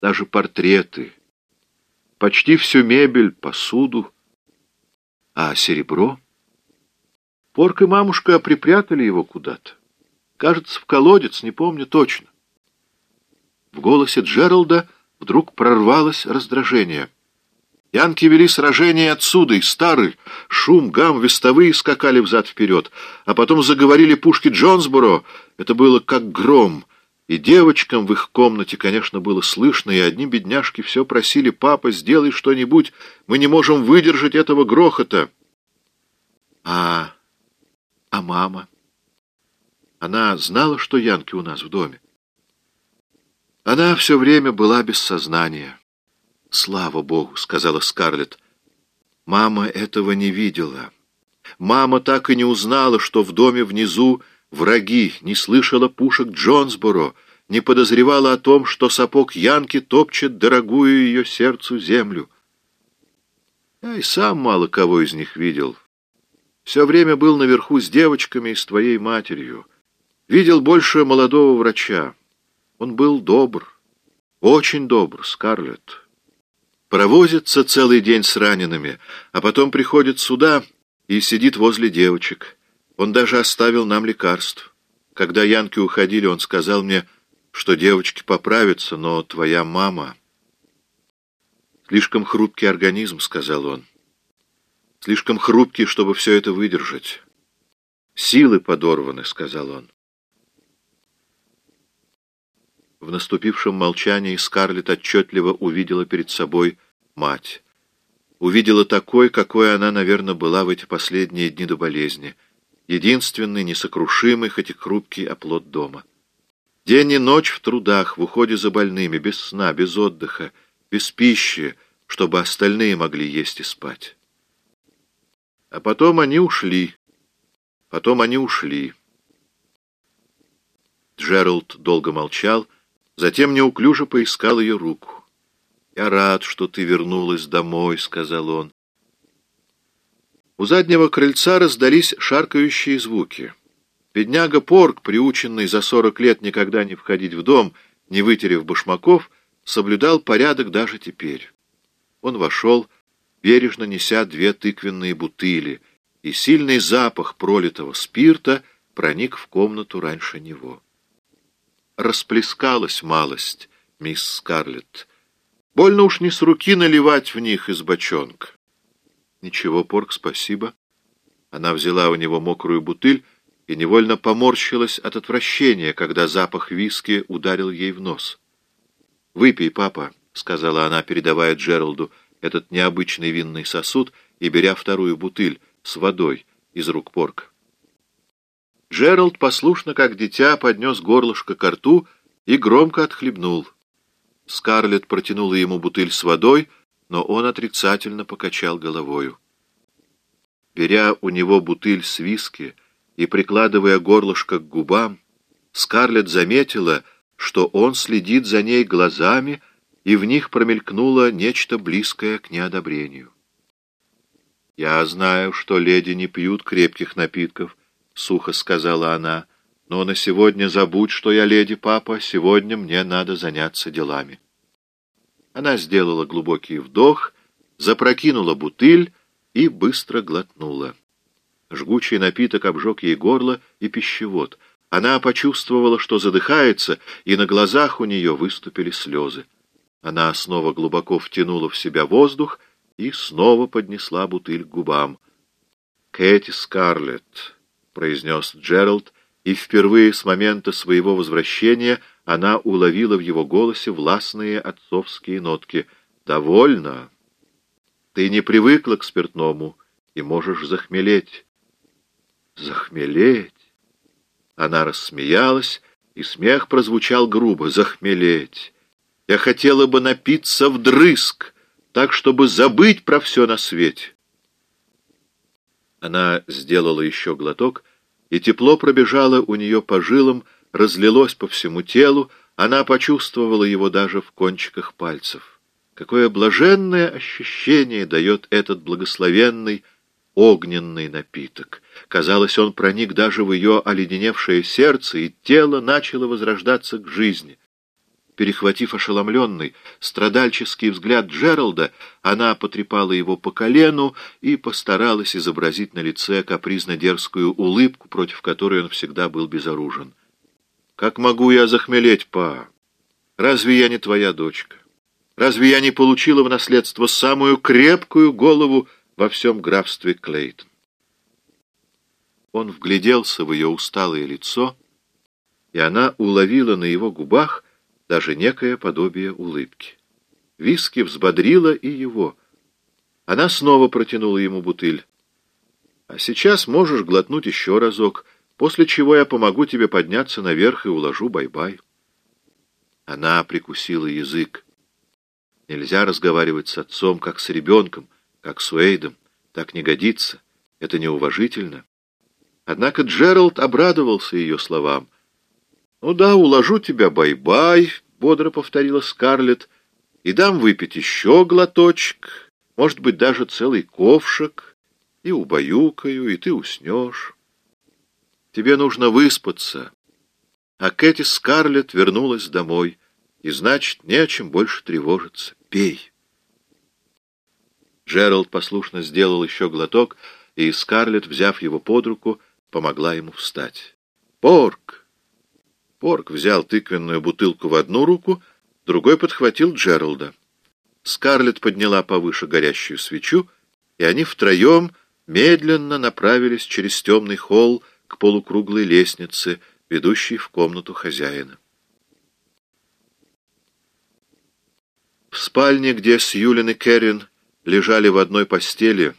даже портреты, почти всю мебель, посуду. А серебро? Порк и мамушка припрятали его куда-то. Кажется, в колодец, не помню точно. В голосе Джералда вдруг прорвалось раздражение. Янки вели сражение отсюда, и старый, шум, гам, вестовые скакали взад-вперед, а потом заговорили пушки Джонсборо. Это было как гром, и девочкам в их комнате, конечно, было слышно, и одни бедняжки все просили, «Папа, сделай что-нибудь, мы не можем выдержать этого грохота». А... а мама? Она знала, что Янки у нас в доме. Она все время была без сознания. «Слава Богу!» — сказала Скарлетт. Мама этого не видела. Мама так и не узнала, что в доме внизу враги, не слышала пушек Джонсборо, не подозревала о том, что сапог Янки топчет дорогую ее сердцу землю. Я и сам мало кого из них видел. Все время был наверху с девочками и с твоей матерью. Видел больше молодого врача. Он был добр, очень добр, Скарлетт. Провозится целый день с ранеными, а потом приходит сюда и сидит возле девочек. Он даже оставил нам лекарств. Когда Янки уходили, он сказал мне, что девочки поправятся, но твоя мама... Слишком хрупкий организм, сказал он. Слишком хрупкий, чтобы все это выдержать. Силы подорваны, сказал он. В наступившем молчании Скарлетт отчетливо увидела перед собой мать. Увидела такой, какой она, наверное, была в эти последние дни до болезни. Единственный, несокрушимый, хоть и хрупкий оплот дома. День и ночь в трудах, в уходе за больными, без сна, без отдыха, без пищи, чтобы остальные могли есть и спать. А потом они ушли. Потом они ушли. Джеральд долго молчал, Затем неуклюже поискал ее руку. «Я рад, что ты вернулась домой», — сказал он. У заднего крыльца раздались шаркающие звуки. Бедняга Порк, приученный за сорок лет никогда не входить в дом, не вытерев башмаков, соблюдал порядок даже теперь. Он вошел, бережно неся две тыквенные бутыли, и сильный запах пролитого спирта проник в комнату раньше него расплескалась малость, мисс Скарлетт. Больно уж не с руки наливать в них из бочонка. Ничего, Порк, спасибо. Она взяла у него мокрую бутыль и невольно поморщилась от отвращения, когда запах виски ударил ей в нос. «Выпей, папа», — сказала она, передавая Джералду этот необычный винный сосуд и беря вторую бутыль с водой из рук Порка. Джеральд послушно, как дитя, поднес горлышко к рту и громко отхлебнул. Скарлетт протянула ему бутыль с водой, но он отрицательно покачал головою. Беря у него бутыль с виски и прикладывая горлышко к губам, Скарлетт заметила, что он следит за ней глазами, и в них промелькнуло нечто близкое к неодобрению. «Я знаю, что леди не пьют крепких напитков», — сухо сказала она. «Но на сегодня забудь, что я леди, папа. Сегодня мне надо заняться делами». Она сделала глубокий вдох, запрокинула бутыль и быстро глотнула. Жгучий напиток обжег ей горло и пищевод. Она почувствовала, что задыхается, и на глазах у нее выступили слезы. Она снова глубоко втянула в себя воздух и снова поднесла бутыль к губам. «Кэти Скарлетт», — произнес Джеральд, и впервые с момента своего возвращения она уловила в его голосе властные отцовские нотки. «Довольно. Ты не привыкла к спиртному и можешь захмелеть». «Захмелеть?» Она рассмеялась, и смех прозвучал грубо. «Захмелеть! Я хотела бы напиться вдрызг, так, чтобы забыть про все на свете». Она сделала еще глоток, и тепло пробежало у нее по жилам, разлилось по всему телу, она почувствовала его даже в кончиках пальцев. Какое блаженное ощущение дает этот благословенный огненный напиток. Казалось, он проник даже в ее оледеневшее сердце, и тело начало возрождаться к жизни. Перехватив ошеломленный, страдальческий взгляд Джералда, она потрепала его по колену и постаралась изобразить на лице капризно-дерзкую улыбку, против которой он всегда был безоружен. «Как могу я захмелеть, па? Разве я не твоя дочка? Разве я не получила в наследство самую крепкую голову во всем графстве Клейтон?» Он вгляделся в ее усталое лицо, и она уловила на его губах даже некое подобие улыбки. Виски взбодрила и его. Она снова протянула ему бутыль. «А сейчас можешь глотнуть еще разок, после чего я помогу тебе подняться наверх и уложу бай-бай». Она прикусила язык. Нельзя разговаривать с отцом, как с ребенком, как с Уэйдом. Так не годится. Это неуважительно. Однако Джеральд обрадовался ее словам — «Ну да, уложу тебя, бай-бай», — бодро повторила Скарлетт, «и дам выпить еще глоточек, может быть, даже целый ковшик, и убаюкаю, и ты уснешь. Тебе нужно выспаться». А Кэти Скарлетт вернулась домой, и, значит, не о чем больше тревожиться. Пей. Джеральд послушно сделал еще глоток, и Скарлетт, взяв его под руку, помогла ему встать. «Порк!» Порк взял тыквенную бутылку в одну руку, другой подхватил Джералда. Скарлетт подняла повыше горящую свечу, и они втроем медленно направились через темный холл к полукруглой лестнице, ведущей в комнату хозяина. В спальне, где Сьюлин и Керрин лежали в одной постели,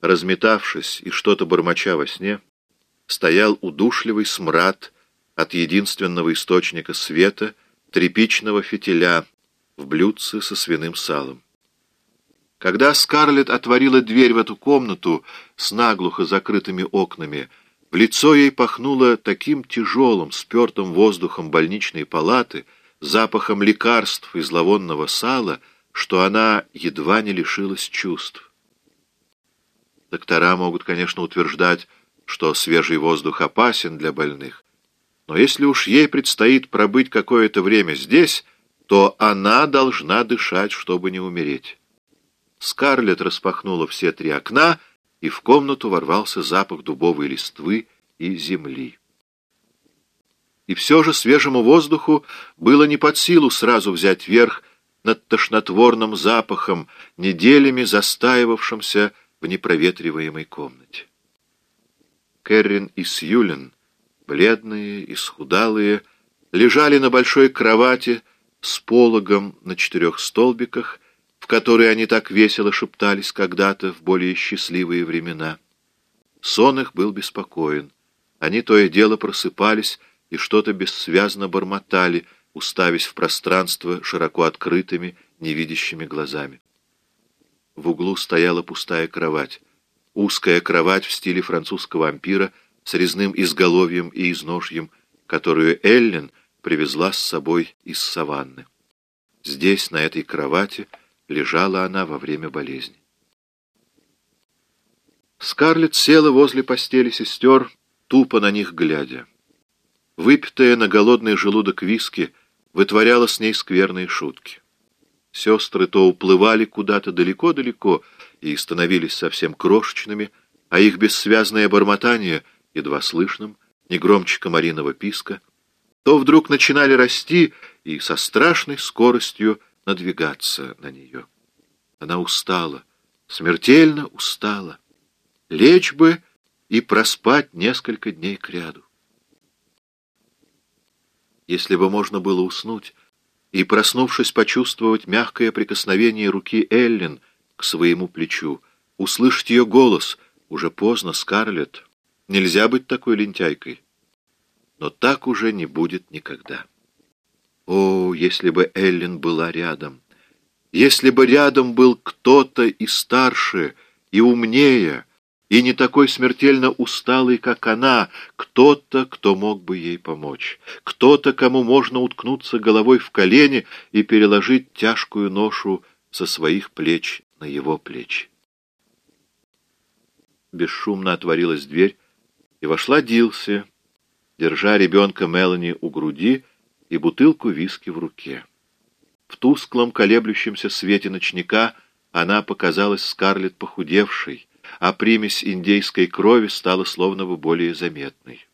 разметавшись и что-то бормоча во сне, стоял удушливый смрад от единственного источника света, тряпичного фитиля в блюдце со свиным салом. Когда Скарлетт отворила дверь в эту комнату с наглухо закрытыми окнами, в лицо ей пахнуло таким тяжелым, спертым воздухом больничной палаты, запахом лекарств и зловонного сала, что она едва не лишилась чувств. Доктора могут, конечно, утверждать, что свежий воздух опасен для больных, но если уж ей предстоит пробыть какое-то время здесь, то она должна дышать, чтобы не умереть. Скарлетт распахнула все три окна, и в комнату ворвался запах дубовой листвы и земли. И все же свежему воздуху было не под силу сразу взять верх над тошнотворным запахом, неделями застаивавшимся в непроветриваемой комнате. Кэррин и Сьюлин — бледные, исхудалые, лежали на большой кровати с пологом на четырех столбиках, в которые они так весело шептались когда-то в более счастливые времена. Сон их был беспокоен. Они то и дело просыпались и что-то бессвязно бормотали, уставясь в пространство широко открытыми, невидящими глазами. В углу стояла пустая кровать. Узкая кровать в стиле французского ампира — с резным изголовьем и изножьем, которую Эллен привезла с собой из саванны. Здесь, на этой кровати, лежала она во время болезни. Скарлетт села возле постели сестер, тупо на них глядя. Выпитая на голодный желудок виски вытворяла с ней скверные шутки. Сестры то уплывали куда-то далеко-далеко и становились совсем крошечными, а их бессвязное бормотание — едва слышным, не громче комариного писка, то вдруг начинали расти и со страшной скоростью надвигаться на нее. Она устала, смертельно устала. Лечь бы и проспать несколько дней кряду. Если бы можно было уснуть и, проснувшись, почувствовать мягкое прикосновение руки Эллен к своему плечу, услышать ее голос, уже поздно, Скарлетт, Нельзя быть такой лентяйкой. Но так уже не будет никогда. О, если бы Эллен была рядом! Если бы рядом был кто-то и старше, и умнее, и не такой смертельно усталый, как она, кто-то, кто мог бы ей помочь, кто-то, кому можно уткнуться головой в колени и переложить тяжкую ношу со своих плеч на его плечи. Бесшумно отворилась дверь, и вошла Дилси, держа ребенка Мелани у груди и бутылку виски в руке. В тусклом колеблющемся свете ночника она показалась Скарлетт похудевшей, а примесь индейской крови стала словно бы более заметной.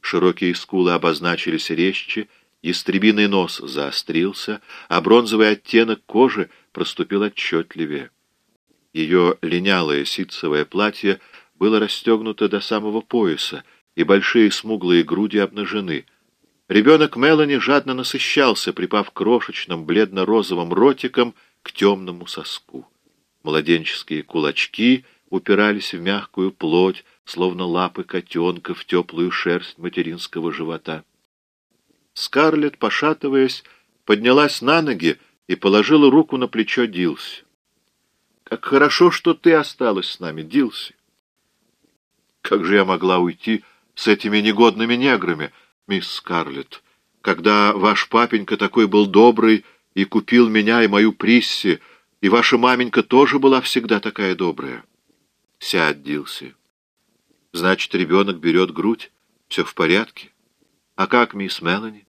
Широкие скулы обозначились резче, ястребиный нос заострился, а бронзовый оттенок кожи проступил отчетливее. Ее линялое ситцевое платье было расстегнуто до самого пояса, и большие смуглые груди обнажены. Ребенок Мелани жадно насыщался, припав крошечным бледно-розовым ротиком к темному соску. Младенческие кулачки упирались в мягкую плоть, словно лапы котенка в теплую шерсть материнского живота. Скарлетт, пошатываясь, поднялась на ноги и положила руку на плечо Дилси. «Как хорошо, что ты осталась с нами, Дилси!» «Как же я могла уйти с этими негодными неграми, мисс Скарлетт, когда ваш папенька такой был добрый и купил меня и мою Присси, и ваша маменька тоже была всегда такая добрая?» «Сядь, Дилси!» Значит, ребенок берет грудь. Все в порядке. А как мисс Мелани?